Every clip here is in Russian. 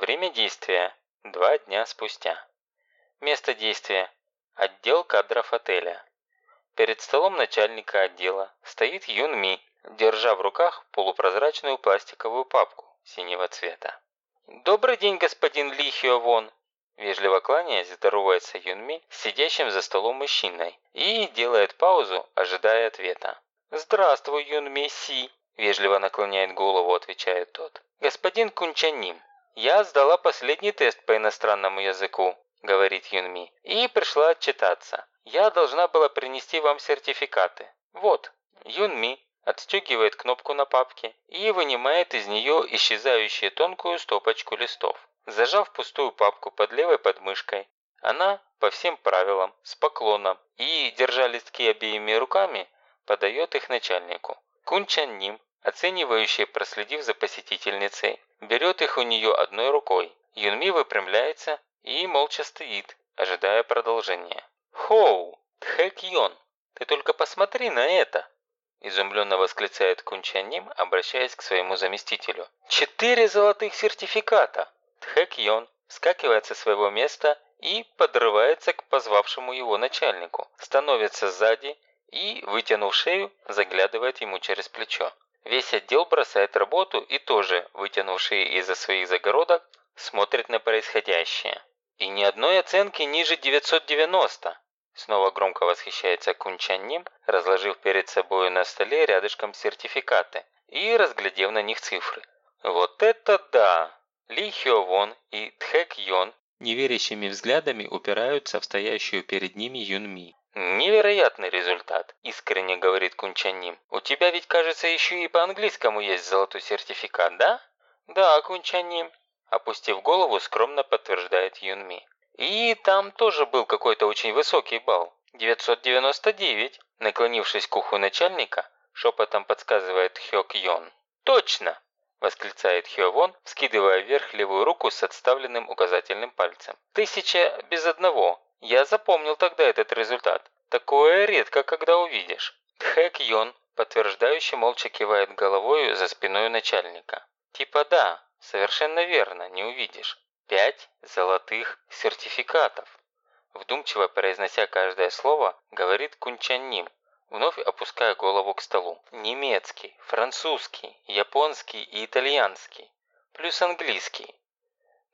Время действия – два дня спустя. Место действия – отдел кадров отеля. Перед столом начальника отдела стоит Юн Ми, держа в руках полупрозрачную пластиковую папку синего цвета. «Добрый день, господин Ли Хё Вон!» Вежливо кланяясь, здоровается Юнми с сидящим за столом мужчиной и делает паузу, ожидая ответа. «Здравствуй, Юнми Си!» – вежливо наклоняет голову, отвечает тот. «Господин Кунчаним, я сдала последний тест по иностранному языку», – говорит Юнми, – «и пришла отчитаться. Я должна была принести вам сертификаты. Вот». Юнми отстегивает кнопку на папке и вынимает из нее исчезающую тонкую стопочку листов. Зажав пустую папку под левой подмышкой, она, по всем правилам, с поклоном и, держа листки обеими руками, подает их начальнику. Кунчан Ним, оценивающий, проследив за посетительницей, берет их у нее одной рукой. Юнми выпрямляется и молча стоит, ожидая продолжения. «Хоу! Тхэк Йон! Ты только посмотри на это!» Изумленно восклицает Кунчан Ним, обращаясь к своему заместителю. «Четыре золотых сертификата!» Тхэк Йон вскакивает со своего места и подрывается к позвавшему его начальнику, становится сзади и, вытянув шею, заглядывает ему через плечо. Весь отдел бросает работу и тоже, вытянувший из-за своих загородок, смотрит на происходящее. И ни одной оценки ниже 990. Снова громко восхищается Кунчанним, разложив перед собой на столе рядышком сертификаты и разглядев на них цифры. Вот это да! Ли Хё Вон и Тхэк Йон неверящими взглядами упираются в стоящую перед ними Юнми. «Невероятный результат», – искренне говорит Кунчаним. «У тебя ведь, кажется, еще и по-английскому есть золотой сертификат, да?» «Да, Кунчаним», – опустив голову, скромно подтверждает Юнми. «И там тоже был какой-то очень высокий балл. 999», – наклонившись к уху начальника, шепотом подсказывает Хёк Йон. «Точно!» – восклицает Хёвон, вскидывая вверх левую руку с отставленным указательным пальцем. «Тысяча без одного. Я запомнил тогда этот результат. Такое редко, когда увидишь. Тхэк Йон, подтверждающе молча кивает головой за спиной начальника. Типа да, совершенно верно, не увидишь. Пять золотых сертификатов. Вдумчиво произнося каждое слово, говорит Кунчанним, вновь опуская голову к столу. Немецкий, французский, японский и итальянский. Плюс английский.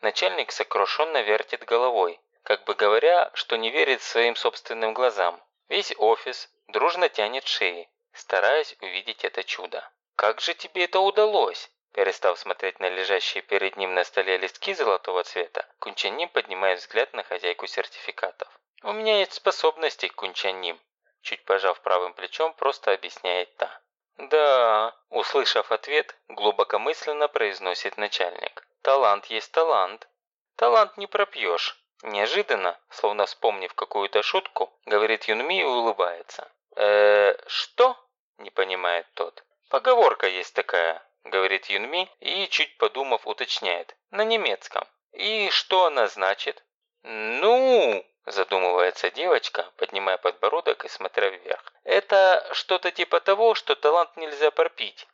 Начальник сокрушенно вертит головой, как бы говоря, что не верит своим собственным глазам. Весь офис дружно тянет шеи, стараясь увидеть это чудо. «Как же тебе это удалось?» Перестав смотреть на лежащие перед ним на столе листки золотого цвета, Кунчаним поднимает взгляд на хозяйку сертификатов. «У меня есть способности, Кунчаним», чуть пожав правым плечом, просто объясняет та. «Да», услышав ответ, глубокомысленно произносит начальник. «Талант есть талант. Талант не пропьешь. Неожиданно, словно вспомнив какую-то шутку, говорит Юнми и улыбается. э что?» – не понимает тот. «Поговорка есть такая», – говорит Юнми и, чуть подумав, уточняет. «На немецком. И что она значит?» «Ну...» – задумывается девочка, поднимая подбородок и смотря вверх. «Это что-то типа того, что талант нельзя пропить.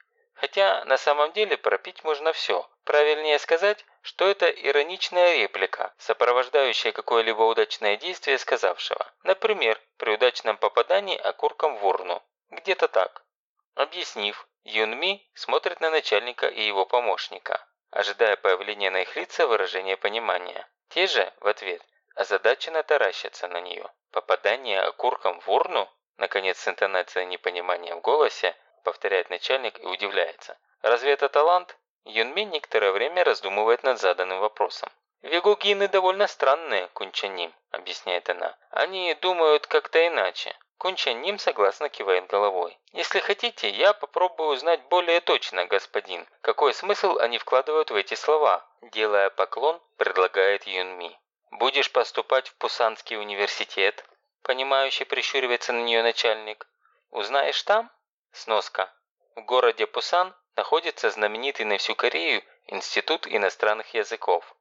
Хотя на самом деле пропить можно все. Правильнее сказать, что это ироничная реплика, сопровождающая какое-либо удачное действие сказавшего. Например, при удачном попадании окурком в урну. Где-то так. Объяснив, Юнми смотрит на начальника и его помощника, ожидая появления на их лица выражения понимания. Те же, в ответ, озадаченно таращатся на нее. Попадание окурком в урну, наконец с интонацией непонимания в голосе, повторяет начальник и удивляется. Разве это талант? Юнми некоторое время раздумывает над заданным вопросом. «Вегугины довольно странные, Кунчаним», – объясняет она. «Они думают как-то иначе». Кунчаним согласно кивает головой. «Если хотите, я попробую узнать более точно, господин, какой смысл они вкладывают в эти слова», – делая поклон, предлагает Юнми. «Будешь поступать в Пусанский университет?» – понимающе прищуривается на нее начальник. «Узнаешь там?» Сноска. В городе Пусан находится знаменитый на всю Корею Институт иностранных языков.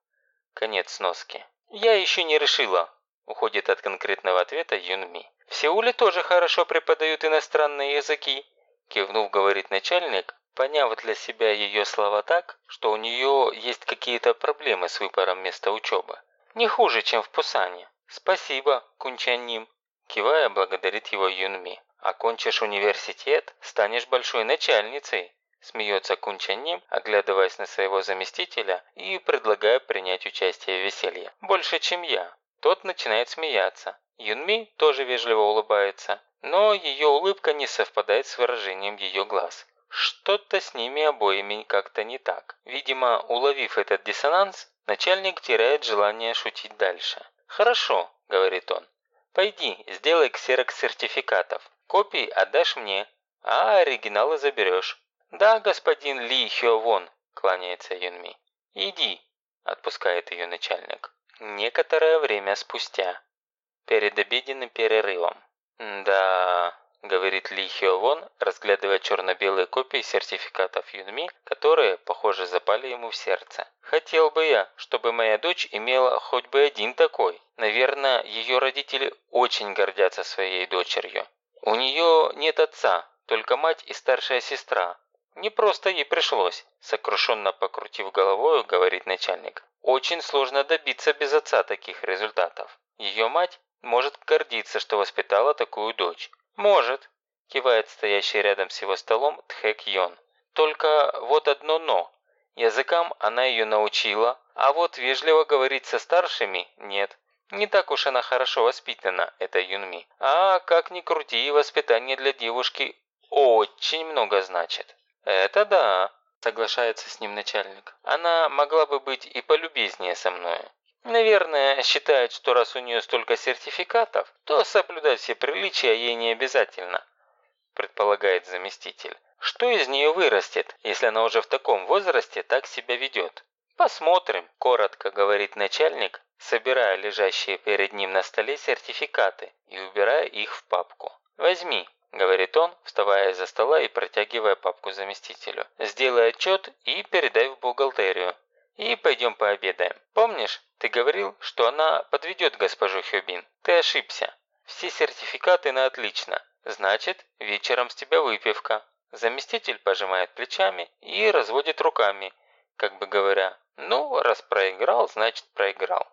Конец сноски. «Я еще не решила», – уходит от конкретного ответа Юнми. «В Сеуле тоже хорошо преподают иностранные языки», – кивнув, говорит начальник, поняв для себя ее слова так, что у нее есть какие-то проблемы с выбором места учебы. «Не хуже, чем в Пусане». «Спасибо, Кунчаним», – кивая, благодарит его Юнми. «Окончишь университет, станешь большой начальницей», – смеется Кунчаним, оглядываясь на своего заместителя и предлагая принять участие в веселье. «Больше, чем я». Тот начинает смеяться. Юнми тоже вежливо улыбается, но ее улыбка не совпадает с выражением ее глаз. Что-то с ними обоими как-то не так. Видимо, уловив этот диссонанс, начальник теряет желание шутить дальше. «Хорошо», – говорит он. «Пойди, сделай ксерокс сертификатов. Копии отдашь мне, а оригиналы заберешь». «Да, господин Ли Хё Вон», – кланяется Юнми. «Иди», – отпускает ее начальник. Некоторое время спустя перед обеденным перерывом. «Да...» – говорит Ли Хё Вон, разглядывая черно-белые копии сертификатов Юнми, которые, похоже, запали ему в сердце. «Хотел бы я, чтобы моя дочь имела хоть бы один такой. Наверное, ее родители очень гордятся своей дочерью. У нее нет отца, только мать и старшая сестра. Не просто ей пришлось», – сокрушенно покрутив головой, говорит начальник. «Очень сложно добиться без отца таких результатов. Ее мать может гордиться, что воспитала такую дочь. Может, кивает стоящий рядом с его столом Тхэк Йон. Только вот одно «но». Языкам она ее научила, а вот вежливо говорить со старшими – нет. Не так уж она хорошо воспитана, эта Юнми. А как ни крути, воспитание для девушки очень много значит. Это да, соглашается с ним начальник. Она могла бы быть и полюбезнее со мной. Наверное, считает, что раз у нее столько сертификатов, то соблюдать все приличия ей не обязательно, предполагает заместитель. Что из нее вырастет, если она уже в таком возрасте так себя ведет? Посмотрим, коротко говорит начальник, собирая лежащие перед ним на столе сертификаты и убирая их в папку. Возьми, говорит он, вставая из-за стола и протягивая папку заместителю. Сделай отчет и передай в бухгалтерию. И пойдем пообедаем. Помнишь, ты говорил, что она подведет госпожу Хёбин. Ты ошибся. Все сертификаты на отлично. Значит, вечером с тебя выпивка. Заместитель пожимает плечами и разводит руками, как бы говоря, ну, раз проиграл, значит проиграл.